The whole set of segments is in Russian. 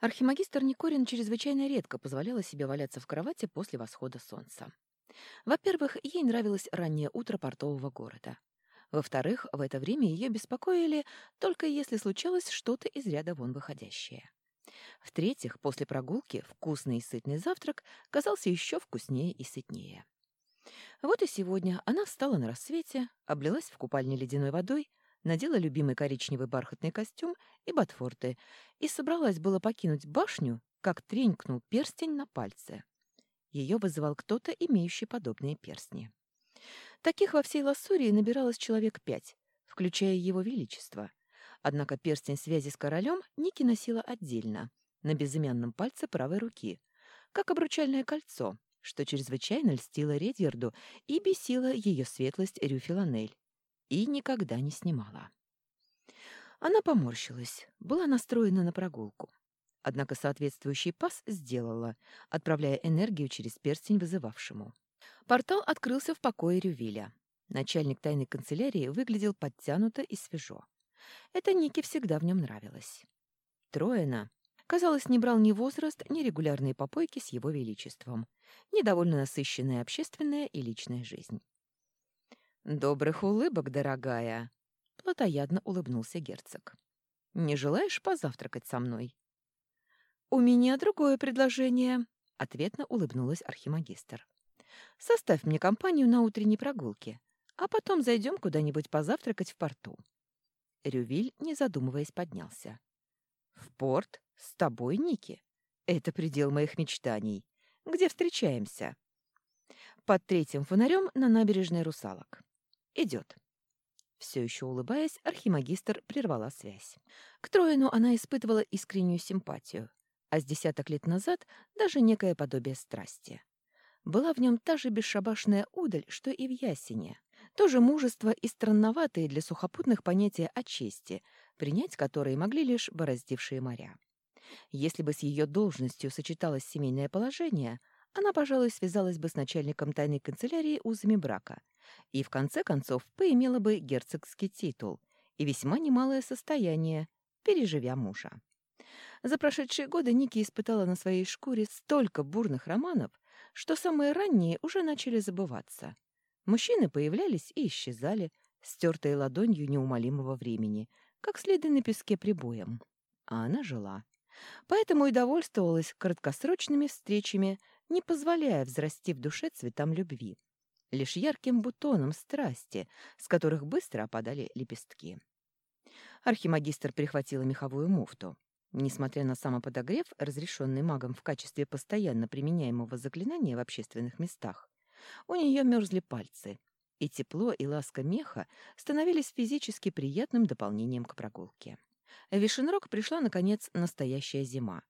Архимагистр Никорин чрезвычайно редко позволяла себе валяться в кровати после восхода солнца. Во-первых, ей нравилось раннее утро портового города. Во-вторых, в это время ее беспокоили только если случалось что-то из ряда вон выходящее. В-третьих, после прогулки вкусный и сытный завтрак казался еще вкуснее и сытнее. Вот и сегодня она встала на рассвете, облилась в купальне ледяной водой, надела любимый коричневый бархатный костюм и ботфорты и собралась было покинуть башню, как тренькнул перстень на пальце. Ее вызывал кто-то, имеющий подобные перстни. Таких во всей Лассурии набиралось человек пять, включая его величество. Однако перстень связи с королем Ники носила отдельно, на безымянном пальце правой руки, как обручальное кольцо, что чрезвычайно льстило Редьерду и бесило ее светлость Рюфиланель, и никогда не снимала. Она поморщилась, была настроена на прогулку. Однако соответствующий пас сделала, отправляя энергию через перстень вызывавшему. Портал открылся в покое Рювиля. Начальник тайной канцелярии выглядел подтянуто и свежо. Это Нике всегда в нем нравилось. Троена, казалось, не брал ни возраст, ни регулярные попойки с его величеством, ни довольно насыщенная общественная и личная жизнь. «Добрых улыбок, дорогая!» — плотоядно улыбнулся герцог. «Не желаешь позавтракать со мной?» «У меня другое предложение», — ответно улыбнулась архимагистр. «Составь мне компанию на утренней прогулке, а потом зайдем куда-нибудь позавтракать в порту». Рювиль, не задумываясь, поднялся. «В порт? С тобой, Ники? Это предел моих мечтаний. Где встречаемся?» «Под третьим фонарем на набережной русалок. Идет». Все еще улыбаясь, архимагистр прервала связь. К Троину она испытывала искреннюю симпатию, а с десяток лет назад даже некое подобие страсти. Была в нем та же бесшабашная удаль, что и в Ясене, тоже мужество и странноватые для сухопутных понятия о чести, принять которые могли лишь бороздившие моря. Если бы с ее должностью сочеталось семейное положение, она, пожалуй, связалась бы с начальником тайной канцелярии узами брака и, в конце концов, поимела бы герцогский титул и весьма немалое состояние, переживя мужа. За прошедшие годы Ники испытала на своей шкуре столько бурных романов, что самые ранние уже начали забываться. Мужчины появлялись и исчезали, стертые ладонью неумолимого времени, как следы на песке прибоем. А она жила. Поэтому и довольствовалась краткосрочными встречами, не позволяя взрасти в душе цветам любви, лишь ярким бутоном страсти, с которых быстро опадали лепестки. Архимагистр прихватила меховую муфту. Несмотря на самоподогрев, разрешенный магом в качестве постоянно применяемого заклинания в общественных местах, у нее мерзли пальцы, и тепло и ласка меха становились физически приятным дополнением к прогулке. В Вишенрог пришла, наконец, настоящая зима.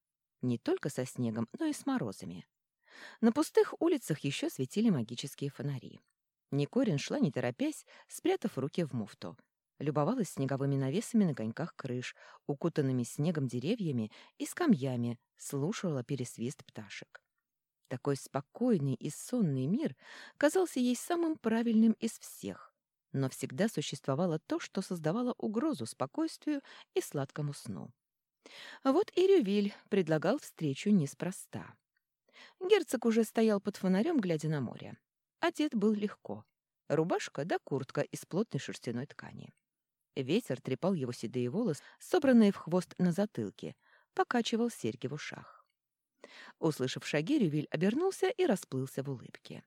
Не только со снегом, но и с морозами. На пустых улицах еще светили магические фонари. Никорин шла, не торопясь, спрятав руки в муфту, любовалась снеговыми навесами на коньках крыш, укутанными снегом деревьями и скамьями, слушала пересвист пташек. Такой спокойный и сонный мир казался ей самым правильным из всех, но всегда существовало то, что создавало угрозу спокойствию и сладкому сну. Вот и Рювиль предлагал встречу неспроста. Герцог уже стоял под фонарем, глядя на море. Одет был легко. Рубашка да куртка из плотной шерстяной ткани. Ветер трепал его седые волосы, собранные в хвост на затылке, покачивал серьги в ушах. Услышав шаги, Рювиль обернулся и расплылся в улыбке.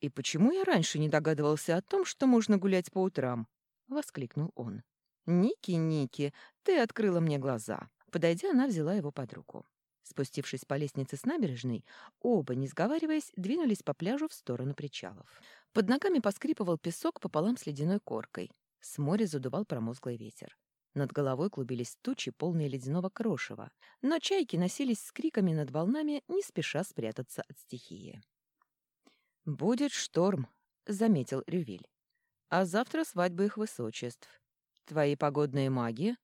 «И почему я раньше не догадывался о том, что можно гулять по утрам?» — воскликнул он. «Ники, Ники, ты открыла мне глаза». Подойдя, она взяла его под руку. Спустившись по лестнице с набережной, оба, не сговариваясь, двинулись по пляжу в сторону причалов. Под ногами поскрипывал песок пополам с ледяной коркой. С моря задувал промозглый ветер. Над головой клубились тучи, полные ледяного крошева, но чайки носились с криками над волнами, не спеша спрятаться от стихии. «Будет шторм», — заметил Рювиль. «А завтра свадьба их высочеств. Твои погодные маги?»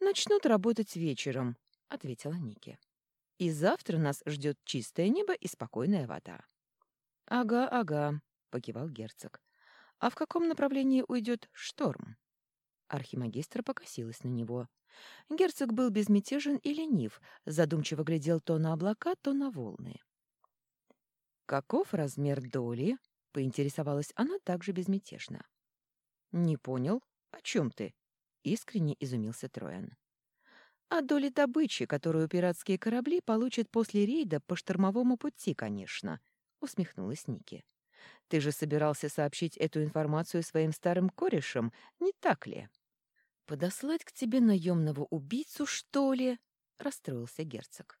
«Начнут работать вечером», — ответила Ники. «И завтра нас ждет чистое небо и спокойная вода». «Ага, ага», — покивал герцог. А в каком направлении уйдет шторм? Архимагистра покосилась на него. Герцог был безмятежен и ленив, задумчиво глядел то на облака, то на волны. «Каков размер доли?» — поинтересовалась она также безмятежно. «Не понял. О чем ты?» — искренне изумился Троян. «О доле добычи, которую пиратские корабли получат после рейда по штормовому пути, конечно», — усмехнулась Ники. «Ты же собирался сообщить эту информацию своим старым корешам, не так ли?» «Подослать к тебе наемного убийцу, что ли?» — расстроился герцог.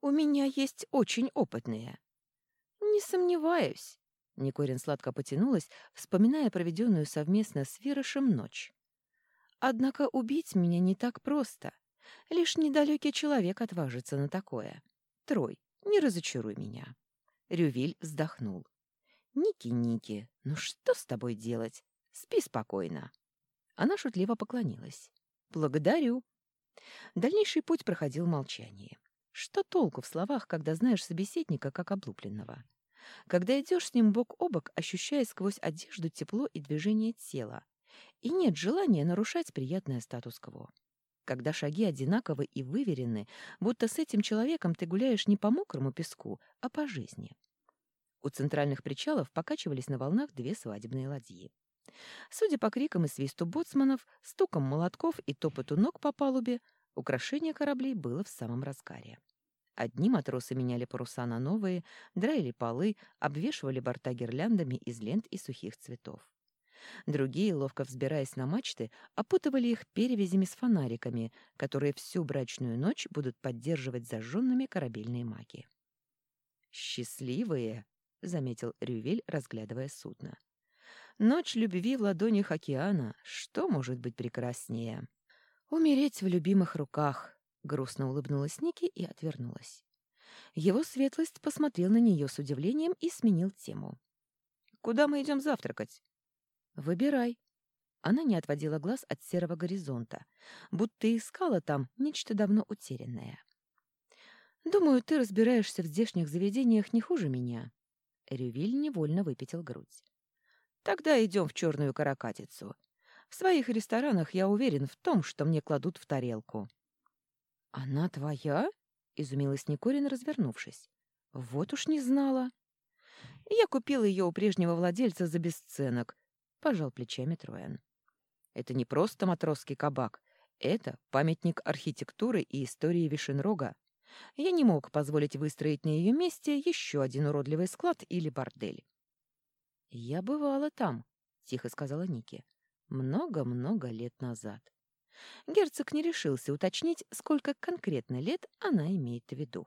«У меня есть очень опытные». «Не сомневаюсь». Никорин сладко потянулась, вспоминая проведенную совместно с Вирошем ночь. «Однако убить меня не так просто. Лишь недалекий человек отважится на такое. Трой, не разочаруй меня». Рювиль вздохнул. «Ники-Ники, ну что с тобой делать? Спи спокойно». Она шутливо поклонилась. «Благодарю». Дальнейший путь проходил в молчании. Что толку в словах, когда знаешь собеседника как облупленного? Когда идешь с ним бок о бок, ощущая сквозь одежду тепло и движение тела, и нет желания нарушать приятное статус-кво. Когда шаги одинаковы и выверены, будто с этим человеком ты гуляешь не по мокрому песку, а по жизни. У центральных причалов покачивались на волнах две свадебные ладьи. Судя по крикам и свисту боцманов, стукам молотков и топоту ног по палубе, украшение кораблей было в самом разгаре. Одни матросы меняли паруса на новые, драили полы, обвешивали борта гирляндами из лент и сухих цветов. Другие, ловко взбираясь на мачты, опутывали их перевязями с фонариками, которые всю брачную ночь будут поддерживать зажженными корабельные маги. «Счастливые!» — заметил Рювель, разглядывая судно. Ночь любви в ладонях океана. Что может быть прекраснее? Умереть в любимых руках. Грустно улыбнулась Ники и отвернулась. Его светлость посмотрел на нее с удивлением и сменил тему. «Куда мы идем завтракать?» «Выбирай». Она не отводила глаз от серого горизонта, будто искала там нечто давно утерянное. «Думаю, ты разбираешься в здешних заведениях не хуже меня». Рювиль невольно выпятил грудь. Тогда идем в черную каракатицу. В своих ресторанах я уверен в том, что мне кладут в тарелку. Она твоя? изумилась Никорин, развернувшись. Вот уж не знала. Я купил ее у прежнего владельца за бесценок, пожал плечами Троян. Это не просто матросский кабак, это памятник архитектуры и истории Вишенрога. Я не мог позволить выстроить на ее месте еще один уродливый склад или бордель. «Я бывала там», — тихо сказала Ники. «Много-много лет назад». Герцог не решился уточнить, сколько конкретно лет она имеет в виду.